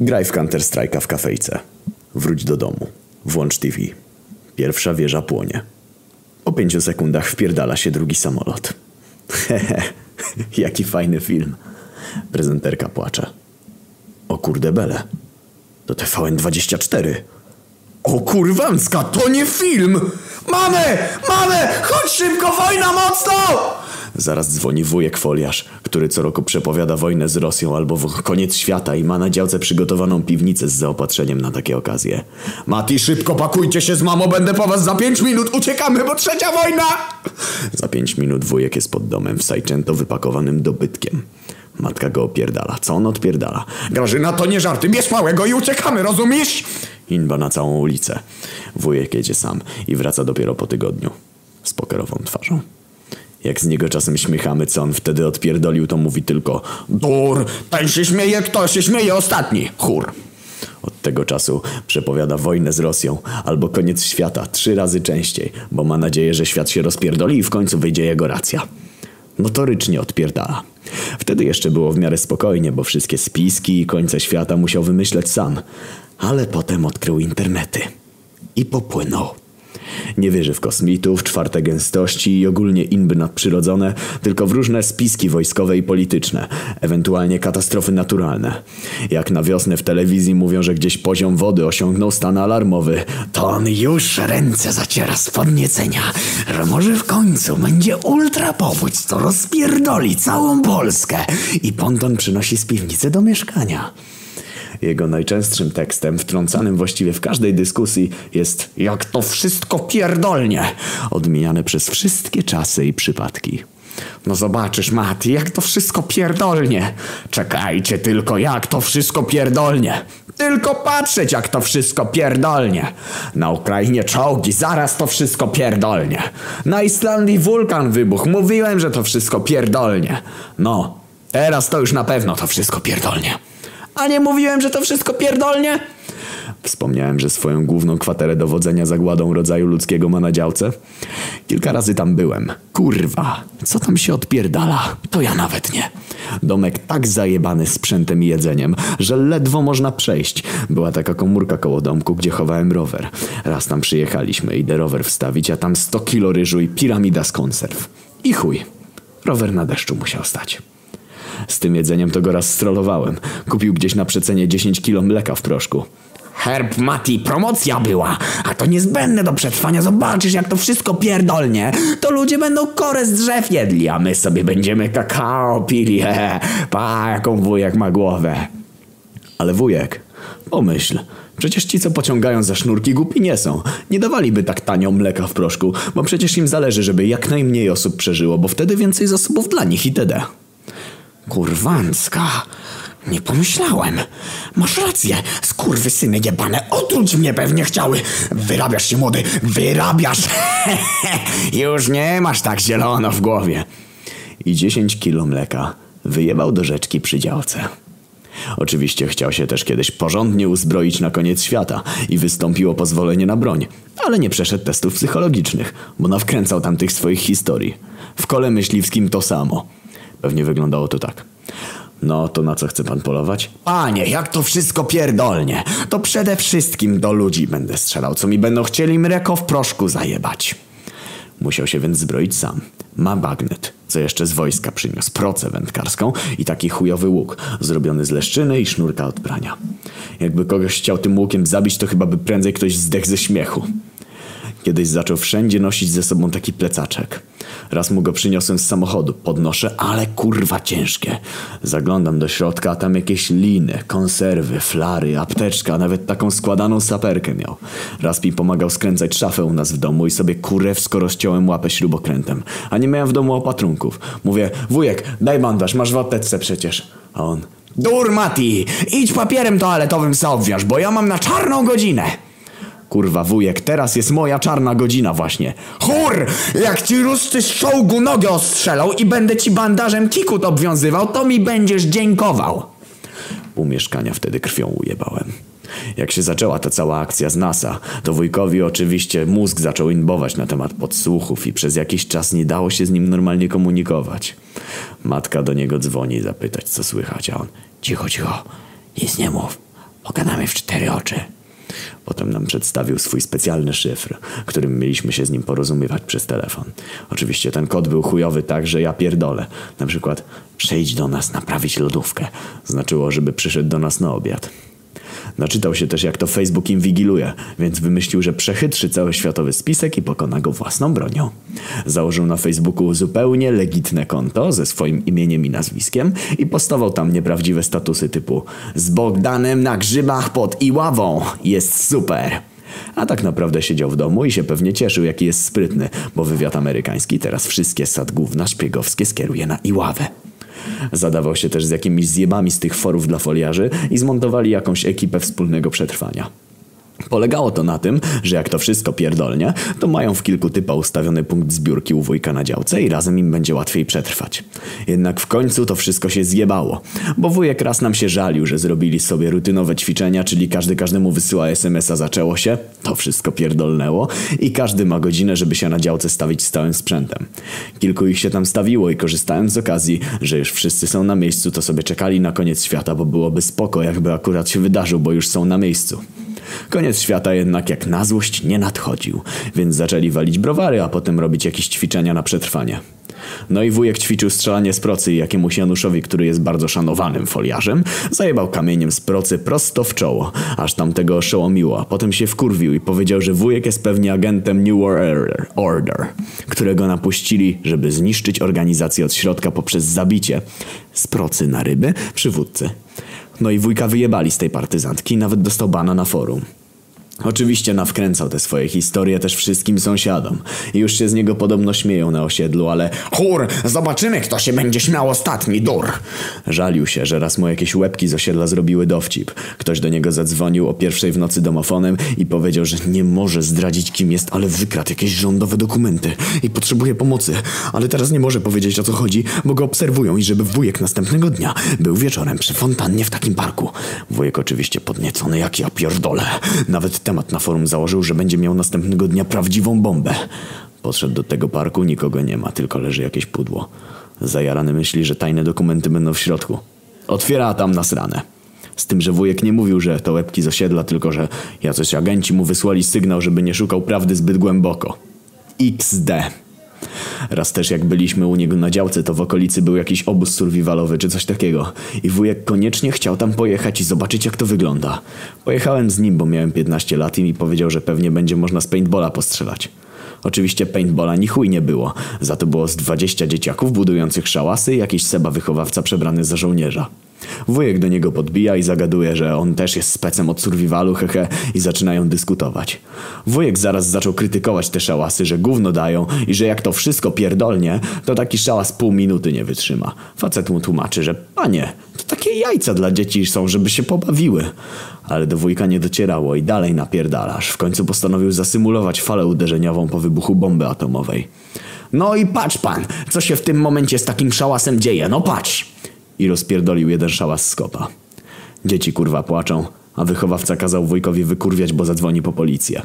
Graj w Counter Strike'a w kafejce. Wróć do domu. Włącz TV. Pierwsza wieża płonie. Po pięciu sekundach wpierdala się drugi samolot. Hehe, jaki fajny film. Prezenterka płacze. O kurde bele. To TVN24. O kurwancka, to nie film! Mamy! Mamy! Chodź szybko, wojna mocno! Zaraz dzwoni wujek foliarz, który co roku przepowiada wojnę z Rosją albo koniec świata i ma na działce przygotowaną piwnicę z zaopatrzeniem na takie okazje. Mati, szybko pakujcie się z mamą, będę po was za pięć minut, uciekamy, bo trzecia wojna! Za pięć minut wujek jest pod domem w Sajczęto wypakowanym dobytkiem. Matka go opierdala. Co on odpierdala? Grażyna, to nie żarty, bierz małego i uciekamy, rozumiesz? Inba na całą ulicę. Wujek jedzie sam i wraca dopiero po tygodniu. Z pokerową twarzą. Jak z niego czasem śmiechamy, co on wtedy odpierdolił, to mówi tylko Dur, ten się śmieje, kto się śmieje ostatni? Chór. Od tego czasu przepowiada wojnę z Rosją albo koniec świata trzy razy częściej, bo ma nadzieję, że świat się rozpierdoli i w końcu wyjdzie jego racja. Notorycznie odpierdala. Wtedy jeszcze było w miarę spokojnie, bo wszystkie spiski i końce świata musiał wymyśleć sam. Ale potem odkrył internety. I popłynął. Nie wierzy w kosmitów, czwarte gęstości i ogólnie inby nadprzyrodzone, tylko w różne spiski wojskowe i polityczne, ewentualnie katastrofy naturalne. Jak na wiosnę w telewizji mówią, że gdzieś poziom wody osiągnął stan alarmowy, to on już ręce zaciera z podniecenia, że może w końcu będzie ultra powódź, co rozpierdoli całą Polskę i ponton przynosi z piwnicy do mieszkania. Jego najczęstszym tekstem, wtrącanym właściwie w każdej dyskusji, jest Jak to wszystko pierdolnie, odmieniane przez wszystkie czasy i przypadki. No zobaczysz, Mati, jak to wszystko pierdolnie. Czekajcie tylko, jak to wszystko pierdolnie. Tylko patrzeć, jak to wszystko pierdolnie. Na Ukrainie czołgi, zaraz to wszystko pierdolnie. Na Islandii wulkan wybuchł, mówiłem, że to wszystko pierdolnie. No, teraz to już na pewno to wszystko pierdolnie. A nie mówiłem, że to wszystko pierdolnie? Wspomniałem, że swoją główną kwaterę dowodzenia zagładą rodzaju ludzkiego ma na działce. Kilka razy tam byłem. Kurwa, co tam się odpierdala? To ja nawet nie. Domek tak zajebany sprzętem i jedzeniem, że ledwo można przejść. Była taka komórka koło domku, gdzie chowałem rower. Raz tam przyjechaliśmy, idę rower wstawić, a tam 100 kilo ryżu i piramida z konserw. I chuj. Rower na deszczu musiał stać. Z tym jedzeniem to go raz strollowałem. Kupił gdzieś na przecenie 10 kilo mleka w proszku. Herb Mati, promocja była, a to niezbędne do przetrwania. Zobaczysz, jak to wszystko pierdolnie. To ludzie będą korę z drzew jedli, a my sobie będziemy kakao pili. Pa, jaką wujek ma głowę. Ale wujek, pomyśl. Przecież ci, co pociągają za sznurki, głupi nie są. Nie dawaliby tak tanio mleka w proszku, bo przecież im zależy, żeby jak najmniej osób przeżyło, bo wtedy więcej zasobów dla nich itd. Kurwancka. Nie pomyślałem. Masz rację, skurwysyny jebane, otruć mnie pewnie chciały. Wyrabiasz się, młody, wyrabiasz. Już nie masz tak zielono w głowie. I 10 kilo mleka wyjebał do rzeczki przy działce. Oczywiście chciał się też kiedyś porządnie uzbroić na koniec świata i wystąpiło pozwolenie na broń, ale nie przeszedł testów psychologicznych, bo nawkręcał tam tych swoich historii. W kole myśliwskim to samo. Pewnie wyglądało to tak. No to na co chce pan polować? Panie, jak to wszystko pierdolnie. To przede wszystkim do ludzi będę strzelał, co mi będą chcieli mreko w proszku zajebać. Musiał się więc zbroić sam. Ma bagnet, co jeszcze z wojska przyniósł, procę wędkarską i taki chujowy łuk, zrobiony z leszczyny i sznurka od prania. Jakby kogoś chciał tym łukiem zabić, to chyba by prędzej ktoś zdechł ze śmiechu. Kiedyś zaczął wszędzie nosić ze sobą taki plecaczek. Raz mu go przyniosłem z samochodu. Podnoszę, ale kurwa ciężkie. Zaglądam do środka, a tam jakieś liny, konserwy, flary, apteczka, nawet taką składaną saperkę miał. Raz mi pomagał skręcać szafę u nas w domu i sobie kurewsko rozciąłem łapę śrubokrętem. A nie miałem w domu opatrunków. Mówię, wujek, daj bandaż, masz w apteczce przecież. A on, dur Mati, idź papierem toaletowym se bo ja mam na czarną godzinę. Kurwa wujek, teraz jest moja czarna godzina właśnie. Chór! Jak ci rusty z czołgu nogę ostrzelał i będę ci bandażem kikut obwiązywał, to mi będziesz dziękował. Pół mieszkania wtedy krwią ujebałem. Jak się zaczęła ta cała akcja z NASA, to wujkowi oczywiście mózg zaczął inbować na temat podsłuchów i przez jakiś czas nie dało się z nim normalnie komunikować. Matka do niego dzwoni zapytać co słychać, a on cicho, cicho, nic nie mów. Pogadamy w cztery oczy. Potem nam przedstawił swój specjalny szyfr, którym mieliśmy się z nim porozumiewać przez telefon. Oczywiście ten kod był chujowy tak, że ja pierdolę. Na przykład przyjdź do nas naprawić lodówkę. Znaczyło, żeby przyszedł do nas na obiad. Naczytał się też, jak to Facebook inwigiluje, więc wymyślił, że przechytrzy cały światowy spisek i pokona go własną bronią. Założył na Facebooku zupełnie legitne konto ze swoim imieniem i nazwiskiem i postawał tam nieprawdziwe statusy typu z Bogdanem na grzybach pod Iławą. Jest super! A tak naprawdę siedział w domu i się pewnie cieszył, jaki jest sprytny, bo wywiad amerykański teraz wszystkie sadgówna szpiegowskie skieruje na Iławę. Zadawał się też z jakimiś zjebami z tych forów dla foliarzy i zmontowali jakąś ekipę wspólnego przetrwania. Polegało to na tym, że jak to wszystko pierdolnie, to mają w kilku typa ustawiony punkt zbiórki u wujka na działce i razem im będzie łatwiej przetrwać. Jednak w końcu to wszystko się zjebało, bo wujek raz nam się żalił, że zrobili sobie rutynowe ćwiczenia, czyli każdy każdemu wysyła SMS-a zaczęło się, to wszystko pierdolnęło i każdy ma godzinę, żeby się na działce stawić z całym sprzętem. Kilku ich się tam stawiło i korzystając z okazji, że już wszyscy są na miejscu, to sobie czekali na koniec świata, bo byłoby spoko, jakby akurat się wydarzył, bo już są na miejscu. Koniec świata jednak jak na złość nie nadchodził, więc zaczęli walić browary, a potem robić jakieś ćwiczenia na przetrwanie. No i wujek ćwiczył strzelanie z procy jakiemuś Januszowi, który jest bardzo szanowanym foliarzem, zajebał kamieniem z procy prosto w czoło, aż tamtego oszołomiło, a potem się wkurwił i powiedział, że wujek jest pewnie agentem New World Order, którego napuścili, żeby zniszczyć organizację od środka poprzez zabicie z procy na ryby przywódcy. No i wujka wyjebali z tej partyzantki, nawet dostał bana na forum. Oczywiście nawkręcał te swoje historie też wszystkim sąsiadom. Już się z niego podobno śmieją na osiedlu, ale chór, zobaczymy kto się będzie śmiał ostatni, dur! Żalił się, że raz mu jakieś łebki z osiedla zrobiły dowcip. Ktoś do niego zadzwonił o pierwszej w nocy domofonem i powiedział, że nie może zdradzić kim jest, ale wykradł jakieś rządowe dokumenty i potrzebuje pomocy. Ale teraz nie może powiedzieć o co chodzi, bo go obserwują i żeby wujek następnego dnia był wieczorem przy fontannie w takim parku. Wujek oczywiście podniecony jak ja pierdolę. Nawet temat na forum założył, że będzie miał następnego dnia prawdziwą bombę. Podszedł do tego parku, nikogo nie ma, tylko leży jakieś pudło. Zajarany myśli, że tajne dokumenty będą w środku. Otwiera tam nasrane. Z tym, że wujek nie mówił, że to łebki z osiedla, tylko że jacyś agenci mu wysłali sygnał, żeby nie szukał prawdy zbyt głęboko. XD. Raz też jak byliśmy u niego na działce, to w okolicy był jakiś obóz survivalowy czy coś takiego. I wujek koniecznie chciał tam pojechać i zobaczyć jak to wygląda. Pojechałem z nim, bo miałem 15 lat i mi powiedział, że pewnie będzie można z paintballa postrzelać. Oczywiście paintballa ni chuj nie było. Za to było z 20 dzieciaków budujących szałasy jakiś seba wychowawca przebrany za żołnierza. Wujek do niego podbija i zagaduje, że on też jest specem od survivalu, hehe, i zaczynają dyskutować. Wujek zaraz zaczął krytykować te szałasy, że gówno dają i że jak to wszystko pierdolnie, to taki szałas pół minuty nie wytrzyma. Facet mu tłumaczy, że panie, to takie jajca dla dzieci są, żeby się pobawiły. Ale do wujka nie docierało i dalej napierdalasz. W końcu postanowił zasymulować falę uderzeniową po wybuchu bomby atomowej. No i patrz pan, co się w tym momencie z takim szałasem dzieje, no patrz! i rozpierdolił jeden szałas z kopa. Dzieci kurwa płaczą, a wychowawca kazał wujkowi wykurwiać, bo zadzwoni po policję.